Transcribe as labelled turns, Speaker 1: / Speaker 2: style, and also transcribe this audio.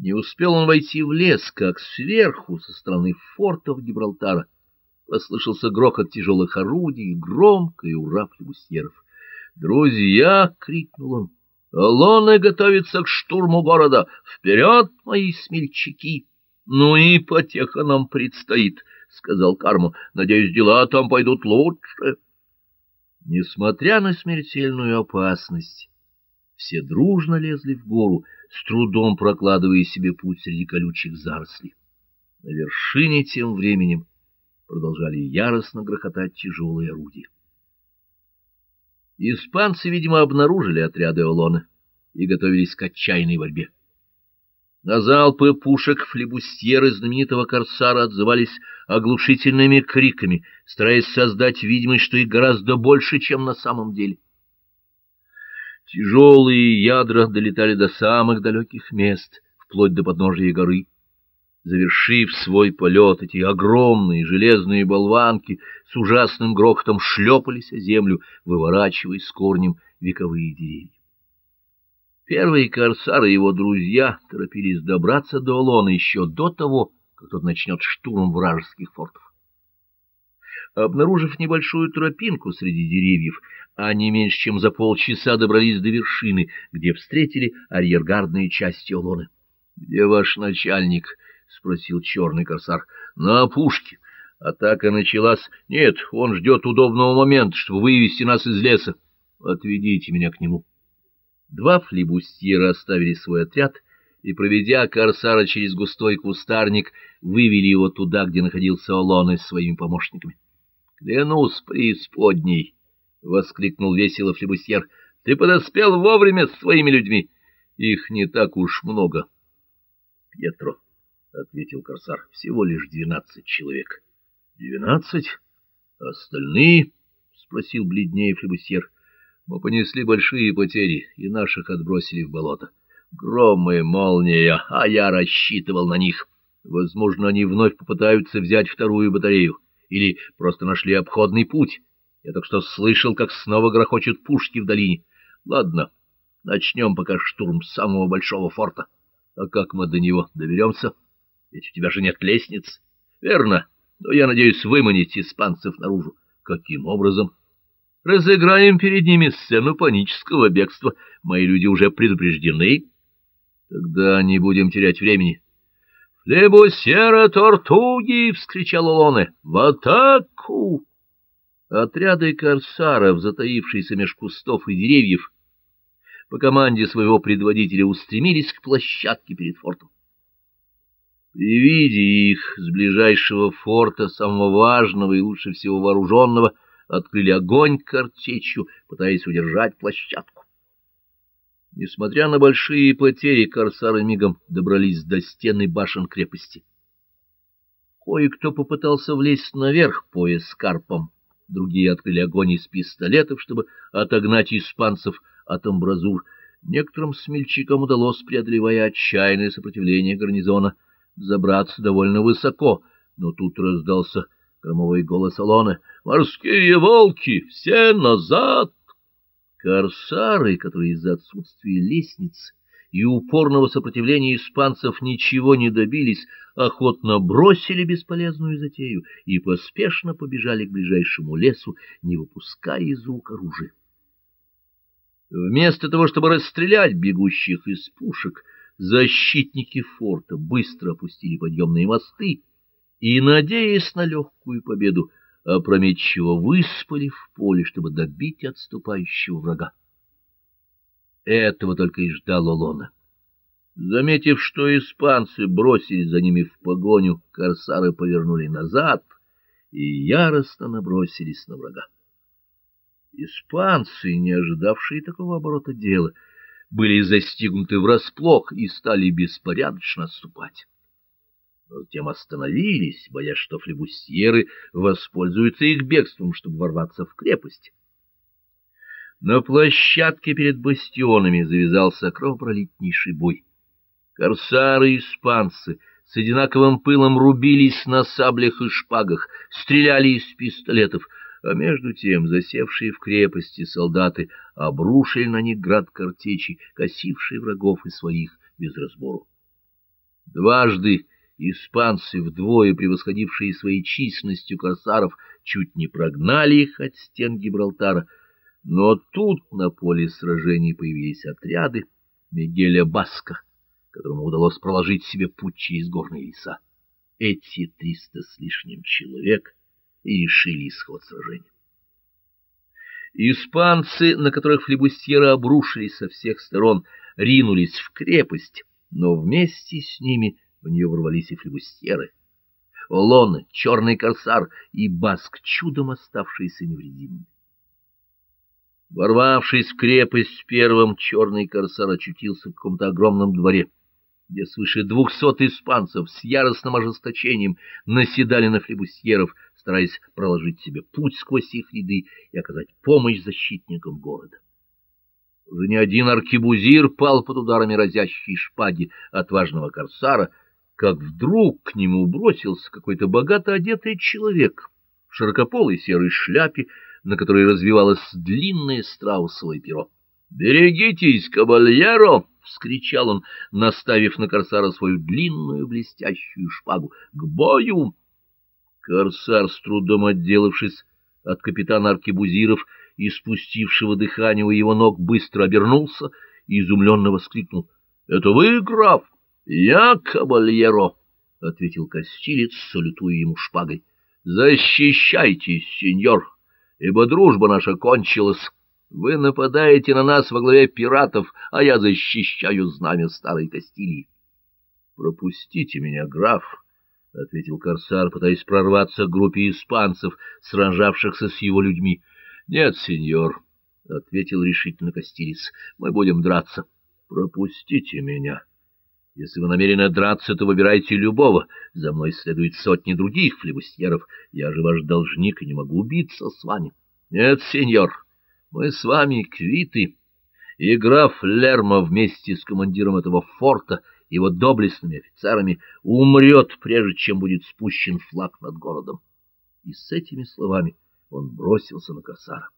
Speaker 1: Не успел он войти в лес, как сверху, со стороны фортов Гибралтара, послышался грохот тяжелых орудий, громко и ура флебусьеров. «Друзья!» — крикнул он. «Алоны готовится к штурму города! Вперед, мои смельчаки!» «Ну и потеха нам предстоит!» — сказал Карму. «Надеюсь, дела там пойдут лучше». Несмотря на смертельную опасность, все дружно лезли в гору, с трудом прокладывая себе путь среди колючих зарослей. На вершине тем временем продолжали яростно грохотать тяжелые орудия. Испанцы, видимо, обнаружили отряды Олона и готовились к отчаянной борьбе. На залпы пушек флебустьеры знаменитого корсара отзывались оглушительными криками, стараясь создать видимость, что их гораздо больше, чем на самом деле. Тяжелые ядра долетали до самых далеких мест, вплоть до подножия горы. Завершив свой полет, эти огромные железные болванки с ужасным грохотом шлепались о землю, выворачивая с корнем вековые деревья. Первые корсары и его друзья торопились добраться до Олона еще до того, как тот начнет штурм вражеских фортов. Обнаружив небольшую тропинку среди деревьев, они меньше чем за полчаса добрались до вершины, где встретили арьергардные части Олоны. — Где ваш начальник? — спросил черный корсар. — На опушке. Атака началась. Нет, он ждет удобного момента, чтобы вывести нас из леса. Отведите меня к нему. Два флибустьера оставили свой отряд и, проведя корсара через густой кустарник, вывели его туда, где находился Олон с своими помощниками. — Клянусь преисподней! — воскликнул весело флибустьер. — Ты подоспел вовремя с своими людьми. Их не так уж много. — Пьетро, — ответил корсар, — всего лишь двенадцать человек. — Двенадцать? Остальные? — спросил бледнее флибустьер. — мы понесли большие потери, и наших отбросили в болото. Громы, молния, а я рассчитывал на них. Возможно, они вновь попытаются взять вторую батарею, или просто нашли обходный путь. Я так что слышал, как снова грохочут пушки в долине. Ладно, начнем пока штурм самого большого форта. А как мы до него доберемся? Ведь у тебя же нет лестниц. Верно, но я надеюсь выманить испанцев наружу. Каким образом? Разыграем перед ними сцену панического бегства. Мои люди уже предупреждены. Тогда не будем терять времени. — Флебусера Тортуги! — вскричал Олоне. — В атаку! Отряды корсаров, затаившиеся меж кустов и деревьев, по команде своего предводителя устремились к площадке перед фортом. При виде их с ближайшего форта, самого важного и лучше всего вооруженного, — открыли огонь картечью, пытаясь удержать площадку. Несмотря на большие потери, корсары мигом добрались до стены башен крепости. Кое-кто попытался влезть наверх по эскарпам, другие открыли огонь из пистолетов, чтобы отогнать испанцев от амбразур. Некоторым смельчакам удалось, преодолевая отчаянное сопротивление гарнизона, забраться довольно высоко, но тут раздался громовой голос салона. «Морские волки! Все назад!» Корсары, которые из-за отсутствия лестниц и упорного сопротивления испанцев ничего не добились, охотно бросили бесполезную затею и поспешно побежали к ближайшему лесу, не выпуская из рук оружия. Вместо того, чтобы расстрелять бегущих из пушек, защитники форта быстро опустили подъемные мосты и, надеясь на легкую победу, опрометчиво выспали в поле, чтобы добить отступающего врага. Этого только и ждал Олона. Заметив, что испанцы бросились за ними в погоню, корсары повернули назад и яростно набросились на врага. Испанцы, не ожидавшие такого оборота дела, были застигнуты врасплох и стали беспорядочно отступать но затем остановились, боясь, что флебустьеры воспользуются их бегством, чтобы ворваться в крепость. На площадке перед бастионами завязался кровопролитнейший бой. Корсары и испанцы с одинаковым пылом рубились на саблях и шпагах, стреляли из пистолетов, а между тем засевшие в крепости солдаты обрушили на них град картечи, косившие врагов и своих без разбору. Дважды испанцы, вдвое превосходившие своей численностью корсаров, чуть не прогнали их от стен Гибралтара, но тут на поле сражений появились отряды Мигеля Баска, которому удалось проложить себе путь через горные леса. Эти триста с лишним человек и решили исход сражения. Испанцы, на которых флебустьеры обрушились со всех сторон, ринулись в крепость, но вместе с ними в нее ворвались и флебустьеры. Олон, черный корсар и баск, чудом оставшиеся невредимыми. Ворвавшись в крепость первым, черный корсар очутился в каком-то огромном дворе, где свыше двухсот испанцев с яростным ожесточением наседали на флебустьеров, стараясь проложить себе путь сквозь их ряды и оказать помощь защитникам города. Уже не один аркебузир пал под ударами разящей шпаги отважного корсара, как вдруг к нему бросился какой-то богато одетый человек в широкополой серой шляпе, на которой развивалось длинное страусовое перо. «Берегитесь, кабальеро!» — вскричал он, наставив на корсара свою длинную блестящую шпагу. «К бою!» Корсар, с трудом отделавшись от капитана Аркебузиров и спустившего дыхание у его ног, быстро обернулся и изумленно воскликнул. — Это вы, граф? — Я, кабальеро, — ответил Костилец, салютуя ему шпагой. — Защищайтесь, сеньор! — ибо дружба наша кончилась. Вы нападаете на нас во главе пиратов, а я защищаю знамя старой Кастилии. — Пропустите меня, граф, — ответил корсар, пытаясь прорваться к группе испанцев, сражавшихся с его людьми. — Нет, сеньор, — ответил решительно Кастилис, — мы будем драться. — Пропустите меня. Если вы намерены драться, то выбирайте любого. За мной следует сотни других флебустьеров. Я же ваш должник и не могу убиться с вами. Нет, сеньор, мы с вами квиты. И граф Лермо вместе с командиром этого форта, его доблестными офицерами, умрет, прежде чем будет спущен флаг над городом. И с этими словами он бросился на корсара.